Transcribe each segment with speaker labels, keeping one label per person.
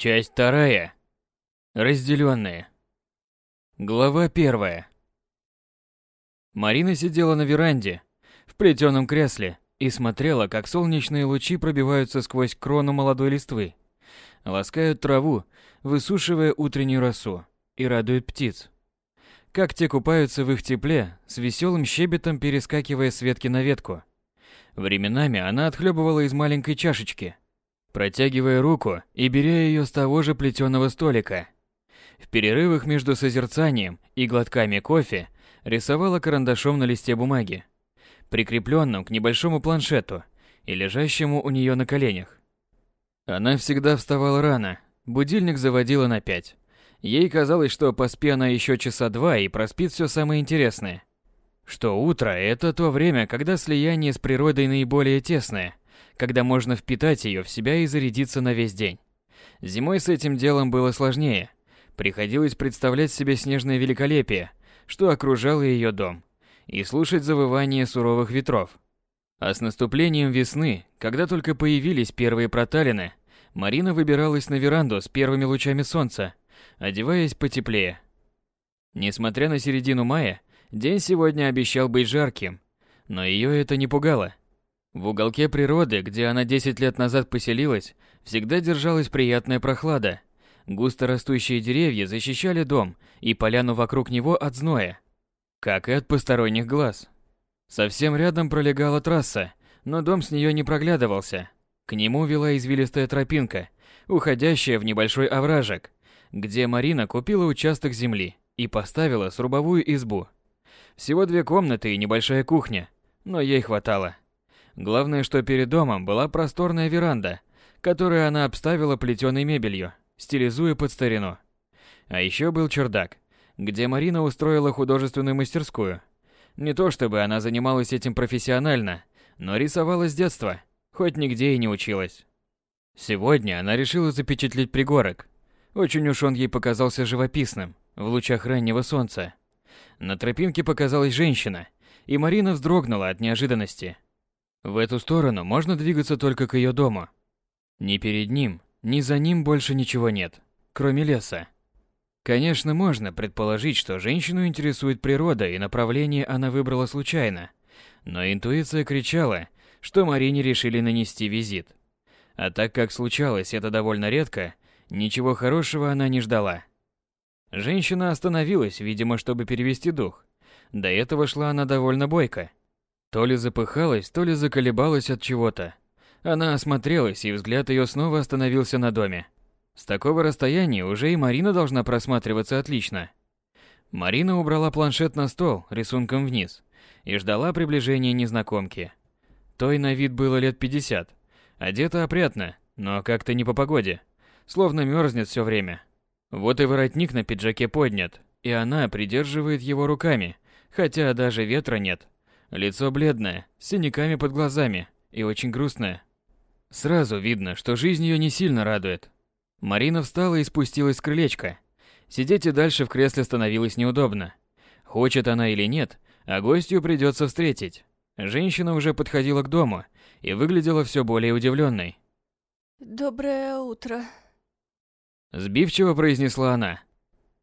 Speaker 1: Часть вторая. Разделенные. Глава первая. Марина сидела на веранде, в плетеном кресле, и смотрела, как солнечные лучи пробиваются сквозь крону молодой листвы, ласкают траву, высушивая утреннюю росу, и радуют птиц. Как те купаются в их тепле, с веселым щебетом перескакивая с ветки на ветку. Временами она отхлебывала из маленькой чашечки, протягивая руку и беря ее с того же плетеного столика. В перерывах между созерцанием и глотками кофе рисовала карандашом на листе бумаги, прикрепленном к небольшому планшету и лежащему у нее на коленях. Она всегда вставала рано, будильник заводила на пять. Ей казалось, что поспи она еще часа два и проспит все самое интересное. Что утро – это то время, когда слияние с природой наиболее тесное, когда можно впитать ее в себя и зарядиться на весь день. Зимой с этим делом было сложнее. Приходилось представлять себе снежное великолепие, что окружало ее дом, и слушать завывание суровых ветров. А с наступлением весны, когда только появились первые проталины, Марина выбиралась на веранду с первыми лучами солнца, одеваясь потеплее. Несмотря на середину мая, день сегодня обещал быть жарким, но ее это не пугало. В уголке природы, где она 10 лет назад поселилась, всегда держалась приятная прохлада. Густо растущие деревья защищали дом и поляну вокруг него от зноя, как и от посторонних глаз. Совсем рядом пролегала трасса, но дом с нее не проглядывался. К нему вела извилистая тропинка, уходящая в небольшой овражек, где Марина купила участок земли и поставила срубовую избу. Всего две комнаты и небольшая кухня, но ей хватало. Главное, что перед домом была просторная веранда, которую она обставила плетеной мебелью, стилизуя под старину. А еще был чердак, где Марина устроила художественную мастерскую. Не то чтобы она занималась этим профессионально, но рисовала с детства, хоть нигде и не училась. Сегодня она решила запечатлеть пригорок, очень уж он ей показался живописным, в лучах раннего солнца. На тропинке показалась женщина, и Марина вздрогнула от неожиданности. В эту сторону можно двигаться только к ее дому. Ни перед ним, ни за ним больше ничего нет, кроме леса. Конечно, можно предположить, что женщину интересует природа, и направление она выбрала случайно. Но интуиция кричала, что Марине решили нанести визит. А так как случалось это довольно редко, Ничего хорошего она не ждала. Женщина остановилась, видимо, чтобы перевести дух. До этого шла она довольно бойко. То ли запыхалась, то ли заколебалась от чего-то. Она осмотрелась, и взгляд ее снова остановился на доме. С такого расстояния уже и Марина должна просматриваться отлично. Марина убрала планшет на стол рисунком вниз и ждала приближения незнакомки. Той на вид было лет 50. Одета опрятно, но как-то не по погоде словно мерзнет все время. Вот и воротник на пиджаке поднят, и она придерживает его руками, хотя даже ветра нет. Лицо бледное, с синяками под глазами и очень грустное. Сразу видно, что жизнь ее не сильно радует. Марина встала и спустилась с крылечка. Сидеть и дальше в кресле становилось неудобно. Хочет она или нет, а гостью придется встретить. Женщина уже подходила к дому и выглядела все более удивленной.
Speaker 2: «Доброе утро»,
Speaker 1: Сбивчиво произнесла она.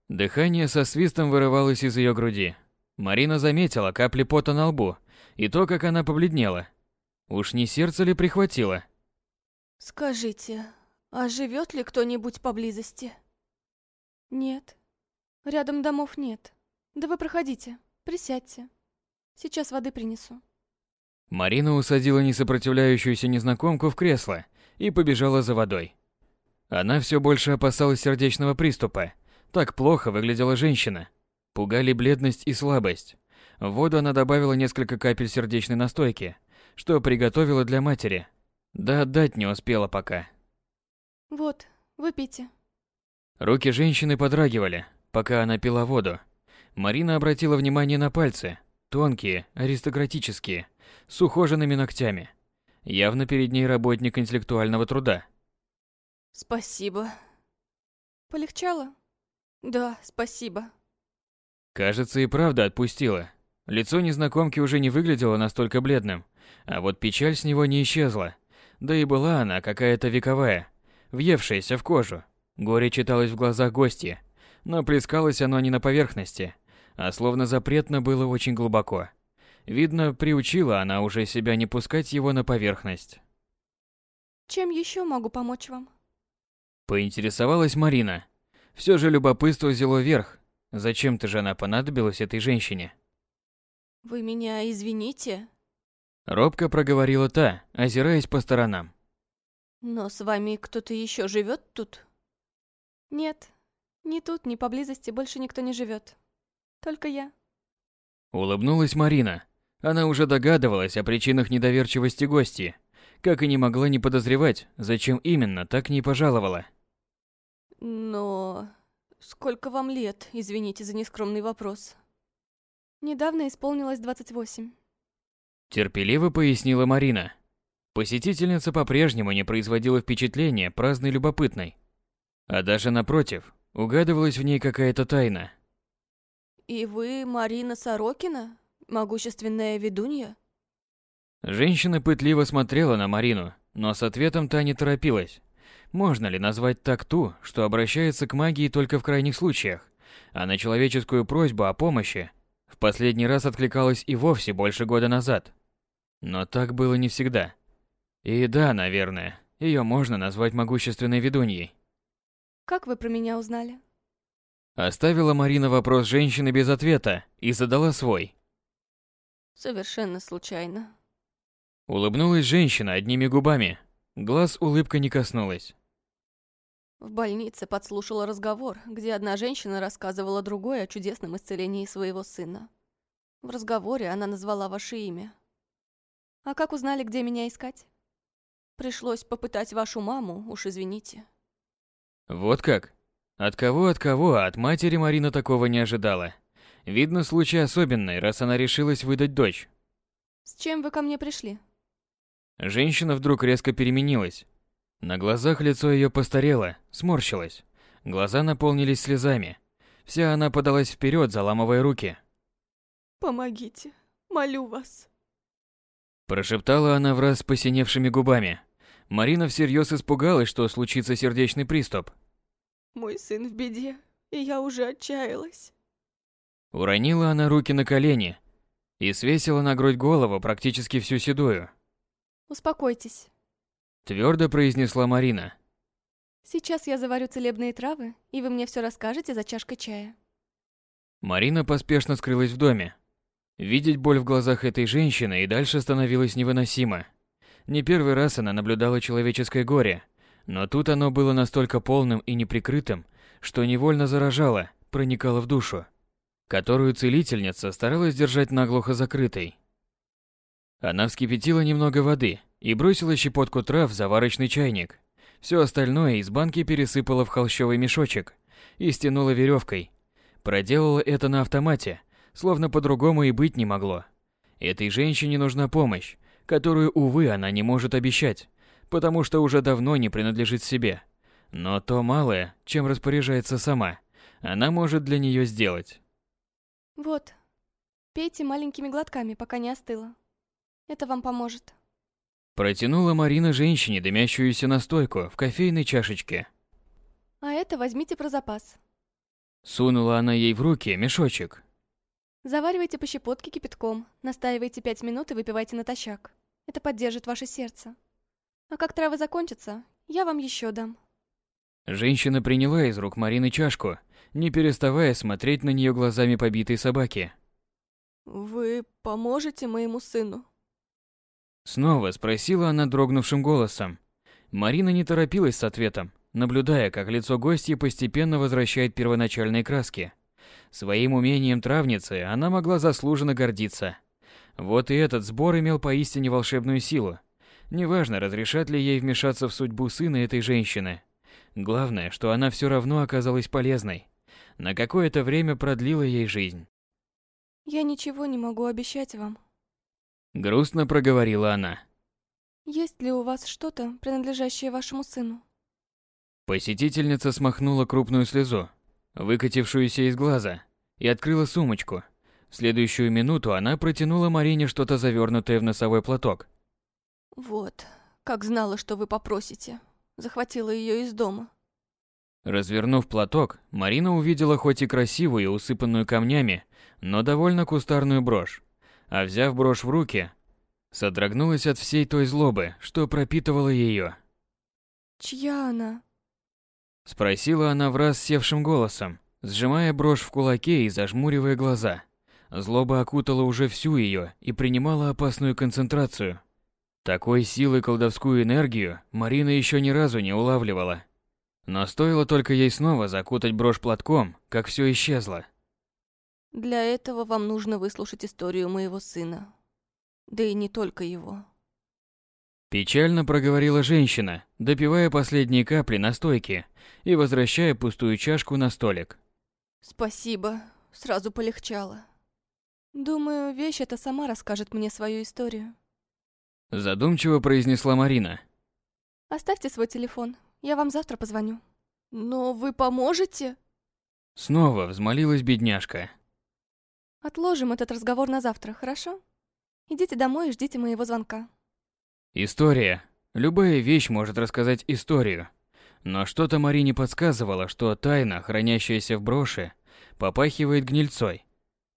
Speaker 1: Дыхание со свистом вырывалось из ее груди. Марина заметила капли пота на лбу и то, как она побледнела. Уж не сердце ли прихватило?
Speaker 2: «Скажите, а живет ли кто-нибудь поблизости?» «Нет. Рядом домов нет. Да вы проходите, присядьте. Сейчас воды принесу».
Speaker 1: Марина усадила несопротивляющуюся незнакомку в кресло и побежала за водой. Она все больше опасалась сердечного приступа. Так плохо выглядела женщина. Пугали бледность и слабость. В воду она добавила несколько капель сердечной настойки, что приготовила для матери. Да отдать не успела пока.
Speaker 2: Вот, выпейте.
Speaker 1: Руки женщины подрагивали, пока она пила воду. Марина обратила внимание на пальцы, тонкие, аристократические, с ухоженными ногтями. Явно перед ней работник интеллектуального труда.
Speaker 2: Спасибо. Полегчало? Да, спасибо.
Speaker 1: Кажется, и правда отпустила. Лицо незнакомки уже не выглядело настолько бледным, а вот печаль с него не исчезла. Да и была она какая-то вековая, въевшаяся в кожу. Горе читалось в глазах гостя, но плескалось оно не на поверхности, а словно запретно было очень глубоко. Видно, приучила она уже себя не пускать его на поверхность.
Speaker 2: Чем еще могу помочь вам?
Speaker 1: Поинтересовалась Марина. Все же любопытство взяло верх. Зачем-то же она понадобилась этой женщине?
Speaker 2: Вы меня извините,
Speaker 1: Робко проговорила та, озираясь по сторонам.
Speaker 2: но с вами кто-то еще живет тут? Нет, ни тут, ни поблизости больше никто не живет. Только я.
Speaker 1: Улыбнулась Марина. Она уже догадывалась о причинах недоверчивости гости, как и не могла не подозревать, зачем именно так не пожаловала.
Speaker 2: Но... Сколько вам лет, извините за нескромный вопрос? Недавно исполнилось 28.
Speaker 1: Терпеливо пояснила Марина. Посетительница по-прежнему не производила впечатления праздной любопытной. А даже напротив, угадывалась в ней какая-то тайна.
Speaker 2: И вы Марина Сорокина? Могущественная ведунья?
Speaker 1: Женщина пытливо смотрела на Марину, но с ответом та не торопилась. Можно ли назвать так ту, что обращается к магии только в крайних случаях, а на человеческую просьбу о помощи в последний раз откликалась и вовсе больше года назад. Но так было не всегда. И да, наверное, ее можно назвать могущественной ведуньей.
Speaker 2: Как вы про меня узнали?
Speaker 1: Оставила Марина вопрос женщины без ответа и задала свой.
Speaker 2: Совершенно случайно.
Speaker 1: Улыбнулась женщина одними губами. Глаз улыбка не коснулась.
Speaker 2: В больнице подслушала разговор, где одна женщина рассказывала другой о чудесном исцелении своего сына. В разговоре она назвала ваше имя. А как узнали, где меня искать? Пришлось попытать вашу маму, уж извините.
Speaker 1: Вот как? От кого, от кого, а от матери Марина такого не ожидала. Видно, случай особенный, раз она решилась выдать дочь.
Speaker 2: С чем вы ко мне пришли?
Speaker 1: Женщина вдруг резко переменилась. На глазах лицо ее постарело, сморщилось. Глаза наполнились слезами. Вся она подалась вперед, заламывая руки.
Speaker 2: Помогите, молю вас.
Speaker 1: Прошептала она враз с посиневшими губами. Марина всерьез испугалась, что случится сердечный приступ.
Speaker 2: Мой сын в беде, и я уже отчаялась.
Speaker 1: Уронила она руки на колени и свесила на грудь голову практически всю седую.
Speaker 2: Успокойтесь.
Speaker 1: Твердо произнесла Марина.
Speaker 2: Сейчас я заварю целебные травы, и вы мне все расскажете за чашкой чая.
Speaker 1: Марина поспешно скрылась в доме. Видеть боль в глазах этой женщины и дальше становилось невыносимо. Не первый раз она наблюдала человеческое горе, но тут оно было настолько полным и неприкрытым, что невольно заражало, проникало в душу, которую целительница старалась держать наглухо закрытой. Она вскипятила немного воды и бросила щепотку трав в заварочный чайник. Все остальное из банки пересыпала в холщовый мешочек и стянула веревкой. Проделала это на автомате, словно по-другому и быть не могло. Этой женщине нужна помощь, которую, увы, она не может обещать, потому что уже давно не принадлежит себе. Но то малое, чем распоряжается сама, она может для нее сделать.
Speaker 2: Вот, пейте маленькими глотками, пока не остыло. Это вам поможет.
Speaker 1: Протянула Марина женщине дымящуюся настойку в кофейной чашечке.
Speaker 2: А это возьмите про запас.
Speaker 1: Сунула она ей в руки мешочек.
Speaker 2: Заваривайте по щепотке кипятком, настаивайте пять минут и выпивайте натощак. Это поддержит ваше сердце. А как травы закончатся, я вам еще дам.
Speaker 1: Женщина приняла из рук Марины чашку, не переставая смотреть на нее глазами побитой собаки.
Speaker 2: Вы поможете моему сыну?
Speaker 1: Снова спросила она дрогнувшим голосом. Марина не торопилась с ответом, наблюдая, как лицо гостья постепенно возвращает первоначальные краски. Своим умением травницы она могла заслуженно гордиться. Вот и этот сбор имел поистине волшебную силу. Неважно, разрешат ли ей вмешаться в судьбу сына этой женщины. Главное, что она все равно оказалась полезной. На какое-то время продлила ей жизнь.
Speaker 2: Я ничего не могу обещать вам.
Speaker 1: Грустно проговорила она.
Speaker 2: Есть ли у вас что-то, принадлежащее вашему сыну?
Speaker 1: Посетительница смахнула крупную слезу, выкатившуюся из глаза, и открыла сумочку. В следующую минуту она протянула Марине что-то завернутое в носовой платок.
Speaker 2: Вот, как знала, что вы попросите. Захватила ее из дома.
Speaker 1: Развернув платок, Марина увидела хоть и красивую, усыпанную камнями, но довольно кустарную брошь. А взяв брошь в руки, содрогнулась от всей той злобы, что пропитывала ее.
Speaker 2: «Чья она?»
Speaker 1: Спросила она враз севшим голосом, сжимая брошь в кулаке и зажмуривая глаза. Злоба окутала уже всю ее и принимала опасную концентрацию. Такой силы колдовскую энергию Марина еще ни разу не улавливала. Но стоило только ей снова закутать брошь платком, как все исчезло.
Speaker 2: Для этого вам нужно выслушать историю моего сына. Да и не только его.
Speaker 1: Печально проговорила женщина, допивая последние капли настойки и возвращая пустую чашку на столик.
Speaker 2: Спасибо, сразу полегчало. Думаю, вещь эта сама расскажет мне свою историю.
Speaker 1: Задумчиво произнесла Марина.
Speaker 2: Оставьте свой телефон, я вам завтра позвоню. Но вы поможете?
Speaker 1: Снова взмолилась бедняжка.
Speaker 2: Отложим этот разговор на завтра, хорошо? Идите домой и ждите моего звонка.
Speaker 1: История. Любая вещь может рассказать историю. Но что-то Марине подсказывало, что тайна, хранящаяся в броши, попахивает гнильцой.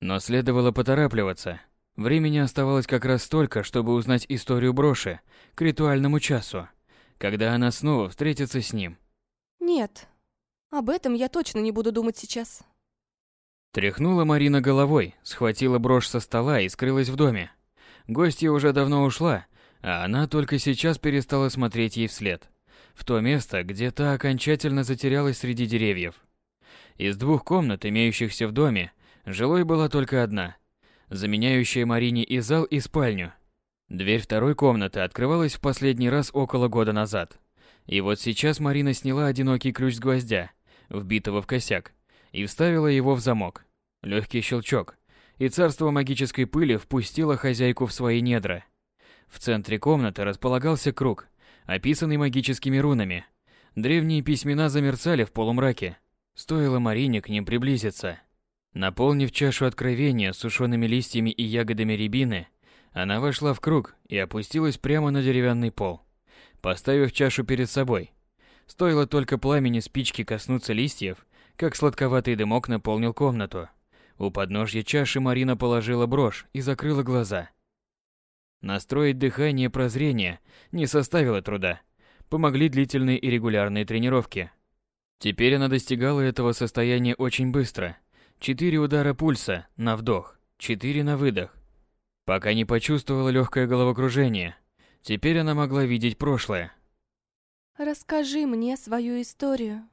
Speaker 1: Но следовало поторапливаться. Времени оставалось как раз столько, чтобы узнать историю броши к ритуальному часу, когда она снова встретится с ним.
Speaker 2: Нет, об этом я точно не буду думать сейчас.
Speaker 1: Тряхнула Марина головой, схватила брошь со стола и скрылась в доме. Гостья уже давно ушла, а она только сейчас перестала смотреть ей вслед. В то место, где та окончательно затерялась среди деревьев. Из двух комнат, имеющихся в доме, жилой была только одна, заменяющая Марине и зал, и спальню. Дверь второй комнаты открывалась в последний раз около года назад. И вот сейчас Марина сняла одинокий ключ с гвоздя, вбитого в косяк, и вставила его в замок. Легкий щелчок, и царство магической пыли впустило хозяйку в свои недра. В центре комнаты располагался круг, описанный магическими рунами. Древние письмена замерцали в полумраке. Стоило Марине к ним приблизиться. Наполнив чашу откровения сушеными листьями и ягодами рябины, она вошла в круг и опустилась прямо на деревянный пол, поставив чашу перед собой. Стоило только пламени спички коснуться листьев, как сладковатый дымок наполнил комнату. У подножья чаши Марина положила брошь и закрыла глаза. Настроить дыхание прозрения не составило труда. Помогли длительные и регулярные тренировки. Теперь она достигала этого состояния очень быстро. Четыре удара пульса на вдох, четыре на выдох. Пока не почувствовала легкое головокружение. Теперь она могла видеть прошлое.
Speaker 2: Расскажи мне свою историю.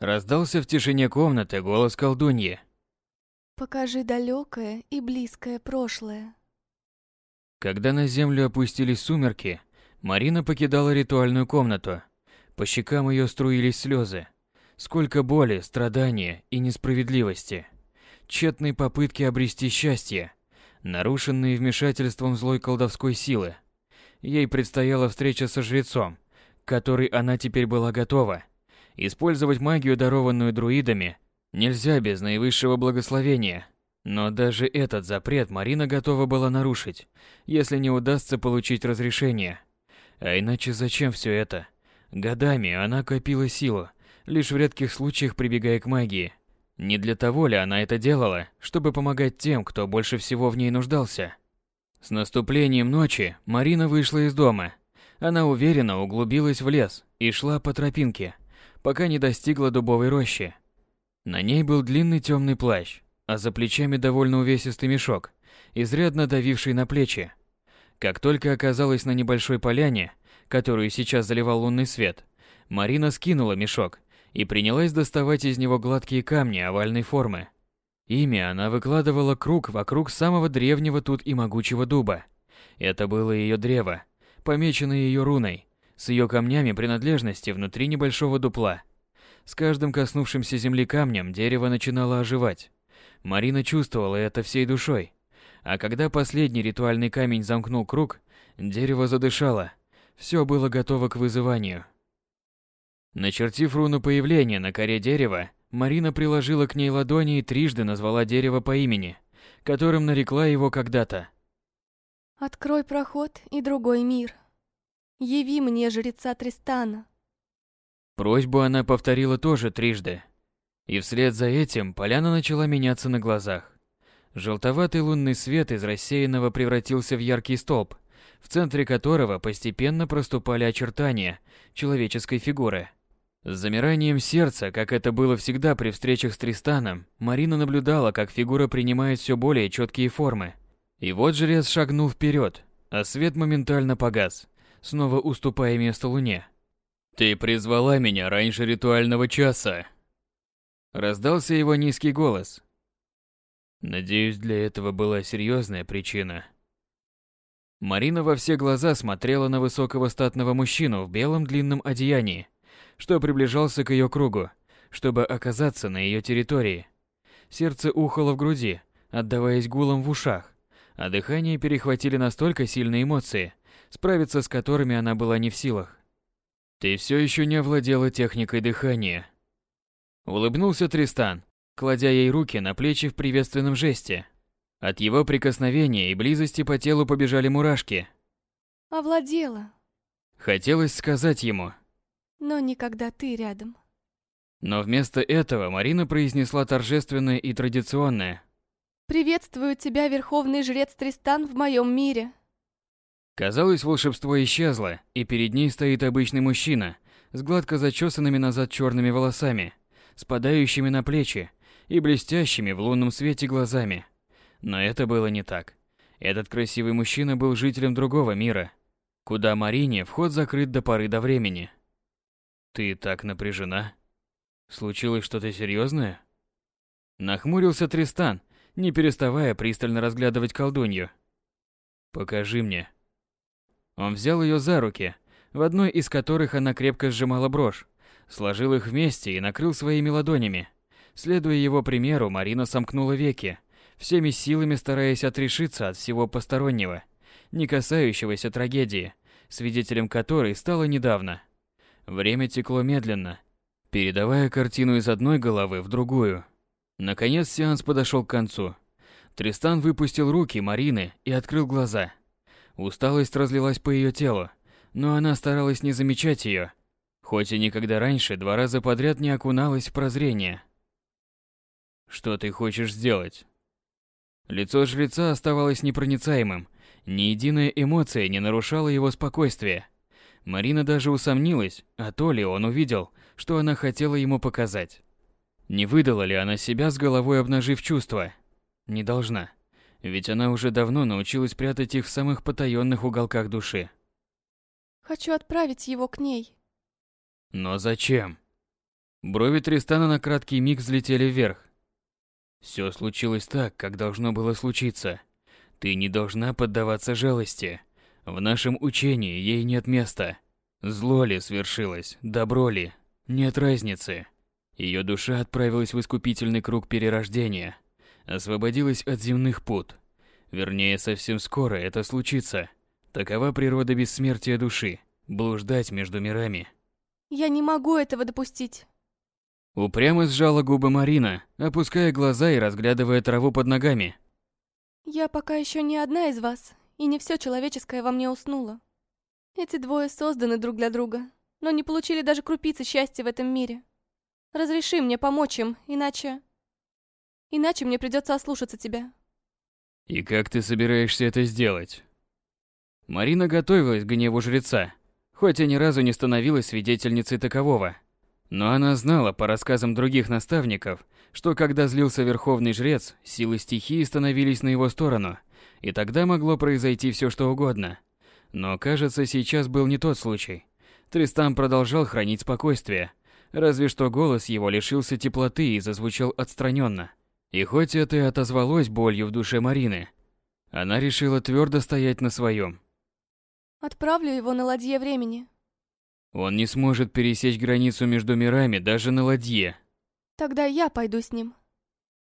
Speaker 1: Раздался в тишине комнаты голос колдуньи.
Speaker 2: Покажи далекое и близкое прошлое.
Speaker 1: Когда на землю опустились сумерки, Марина покидала ритуальную комнату. По щекам ее струились слезы. Сколько боли, страдания и несправедливости. Тщетные попытки обрести счастье, нарушенные вмешательством злой колдовской силы. Ей предстояла встреча со жрецом, к которой она теперь была готова. Использовать магию, дарованную друидами, нельзя без наивысшего благословения. Но даже этот запрет Марина готова была нарушить, если не удастся получить разрешение. А иначе зачем все это? Годами она копила силу, лишь в редких случаях прибегая к магии. Не для того ли она это делала, чтобы помогать тем, кто больше всего в ней нуждался? С наступлением ночи Марина вышла из дома. Она уверенно углубилась в лес и шла по тропинке, пока не достигла дубовой рощи. На ней был длинный темный плащ, а за плечами довольно увесистый мешок, изрядно давивший на плечи. Как только оказалась на небольшой поляне, которую сейчас заливал лунный свет, Марина скинула мешок и принялась доставать из него гладкие камни овальной формы. Ими она выкладывала круг вокруг самого древнего тут и могучего дуба. Это было ее древо, помеченное ее руной, с ее камнями принадлежности внутри небольшого дупла. С каждым коснувшимся земли камнем дерево начинало оживать. Марина чувствовала это всей душой. А когда последний ритуальный камень замкнул круг, дерево задышало. Все было готово к вызыванию. Начертив руну появления на коре дерева, Марина приложила к ней ладони и трижды назвала дерево по имени, которым нарекла его когда-то.
Speaker 2: Открой проход и другой мир. Яви мне жреца Тристана.
Speaker 1: Просьбу она повторила тоже трижды. И вслед за этим поляна начала меняться на глазах. Желтоватый лунный свет из рассеянного превратился в яркий столб, в центре которого постепенно проступали очертания человеческой фигуры. С замиранием сердца, как это было всегда при встречах с Тристаном, Марина наблюдала, как фигура принимает все более четкие формы. И вот жрец шагнул вперед, а свет моментально погас, снова уступая место луне. «Ты призвала меня раньше ритуального часа!» Раздался его низкий голос. Надеюсь, для этого была серьезная причина. Марина во все глаза смотрела на высокого статного мужчину в белом длинном одеянии, что приближался к ее кругу, чтобы оказаться на ее территории. Сердце ухало в груди, отдаваясь гулом в ушах, а дыхание перехватили настолько сильные эмоции, справиться с которыми она была не в силах. «Ты все еще не овладела техникой дыхания», — улыбнулся Тристан, кладя ей руки на плечи в приветственном жесте. От его прикосновения и близости по телу побежали мурашки.
Speaker 2: «Овладела».
Speaker 1: Хотелось сказать ему.
Speaker 2: «Но никогда ты рядом».
Speaker 1: Но вместо этого Марина произнесла торжественное и традиционное.
Speaker 2: «Приветствую тебя, верховный жрец Тристан, в моем мире».
Speaker 1: Казалось, волшебство исчезло, и перед ней стоит обычный мужчина с гладко зачесанными назад черными волосами, спадающими на плечи и блестящими в лунном свете глазами. Но это было не так. Этот красивый мужчина был жителем другого мира, куда Марине вход закрыт до поры до времени. Ты так напряжена? Случилось что-то серьезное? Нахмурился Тристан, не переставая пристально разглядывать колдунью. Покажи мне. Он взял ее за руки, в одной из которых она крепко сжимала брошь, сложил их вместе и накрыл своими ладонями. Следуя его примеру, Марина сомкнула веки, всеми силами стараясь отрешиться от всего постороннего, не касающегося трагедии, свидетелем которой стало недавно. Время текло медленно, передавая картину из одной головы в другую. Наконец сеанс подошел к концу. Тристан выпустил руки Марины и открыл глаза. Усталость разлилась по ее телу, но она старалась не замечать ее, хоть и никогда раньше два раза подряд не окуналась в прозрение. «Что ты хочешь сделать?» Лицо жреца оставалось непроницаемым, ни единая эмоция не нарушала его спокойствие. Марина даже усомнилась, а то ли он увидел, что она хотела ему показать. Не выдала ли она себя с головой обнажив чувства? Не должна. Ведь она уже давно научилась прятать их в самых потаенных уголках души.
Speaker 2: «Хочу отправить его к ней».
Speaker 1: «Но зачем?» Брови Тристана на краткий миг взлетели вверх. Все случилось так, как должно было случиться. Ты не должна поддаваться жалости. В нашем учении ей нет места. Зло ли свершилось, добро ли, нет разницы. Ее душа отправилась в искупительный круг перерождения, освободилась от земных пут. Вернее, совсем скоро это случится. Такова природа бессмертия души, блуждать между мирами.
Speaker 2: Я не могу этого допустить.
Speaker 1: Упрямо сжала губы Марина, опуская глаза и разглядывая траву под ногами.
Speaker 2: Я пока еще не одна из вас, и не все человеческое во мне уснуло. Эти двое созданы друг для друга, но не получили даже крупицы счастья в этом мире. Разреши мне помочь им, иначе... Иначе мне придется ослушаться тебя.
Speaker 1: И как ты собираешься это сделать? Марина готовилась к гневу жреца, хоть и ни разу не становилась свидетельницей такового. Но она знала по рассказам других наставников, что когда злился верховный жрец, силы стихии становились на его сторону, и тогда могло произойти все что угодно. Но, кажется, сейчас был не тот случай. Тристан продолжал хранить спокойствие, разве что голос его лишился теплоты и зазвучал отстраненно. И хоть это и отозвалось болью в душе Марины, она решила твердо стоять на своем.
Speaker 2: «Отправлю его на ладье времени»,
Speaker 1: он не сможет пересечь границу между мирами даже на ладье.
Speaker 2: Тогда я пойду с ним.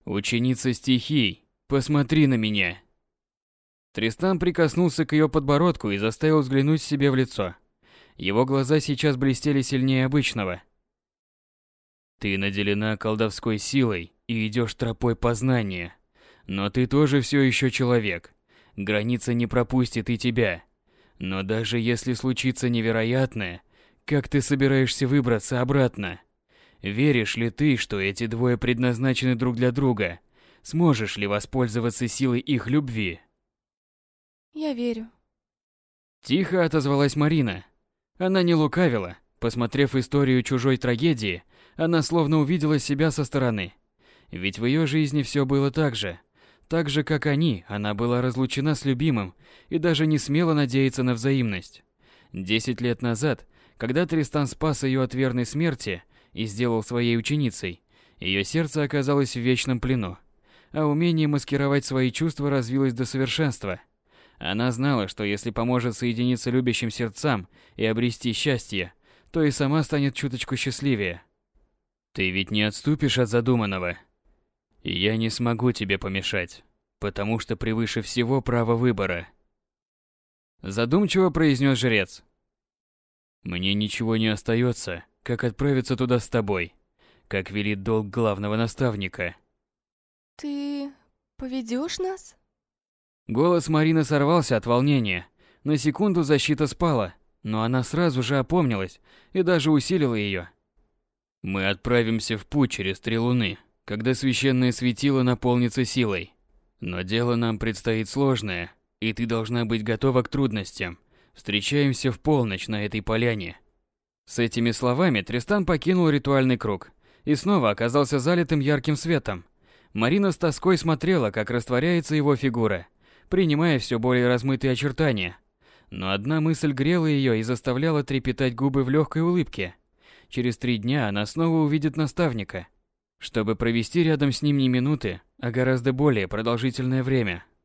Speaker 1: Ученица стихий, посмотри на меня. Тристан прикоснулся к ее подбородку и заставил взглянуть себе в лицо. Его глаза сейчас блестели сильнее обычного. Ты наделена колдовской силой и идешь тропой познания. Но ты тоже все еще человек. Граница не пропустит и тебя. Но даже если случится невероятное, Как ты собираешься выбраться обратно? Веришь ли ты, что эти двое предназначены друг для друга? Сможешь ли воспользоваться силой их любви?
Speaker 2: Я верю.
Speaker 1: Тихо отозвалась Марина. Она не лукавила. Посмотрев историю чужой трагедии, она словно увидела себя со стороны. Ведь в ее жизни все было так же. Так же, как они, она была разлучена с любимым и даже не смела надеяться на взаимность. Десять лет назад, когда Тристан спас ее от верной смерти и сделал своей ученицей, ее сердце оказалось в вечном плену, а умение маскировать свои чувства развилось до совершенства. Она знала, что если поможет соединиться любящим сердцам и обрести счастье, то и сама станет чуточку счастливее. Ты ведь не отступишь от задуманного. И я не смогу тебе помешать, потому что превыше всего право выбора. Задумчиво произнес жрец. Мне ничего не остается, как отправиться туда с тобой, как велит долг главного наставника.
Speaker 2: Ты поведешь нас?
Speaker 1: Голос Марины сорвался от волнения. На секунду защита спала, но она сразу же опомнилась и даже усилила ее. Мы отправимся в путь через три луны, когда священное светило наполнится силой. Но дело нам предстоит сложное, и ты должна быть готова к трудностям. Встречаемся в полночь на этой поляне. С этими словами Тристан покинул ритуальный круг и снова оказался залитым ярким светом. Марина с тоской смотрела, как растворяется его фигура, принимая все более размытые очертания. Но одна мысль грела ее и заставляла трепетать губы в легкой улыбке. Через три дня она снова увидит наставника, чтобы провести рядом с ним не минуты, а гораздо более продолжительное время –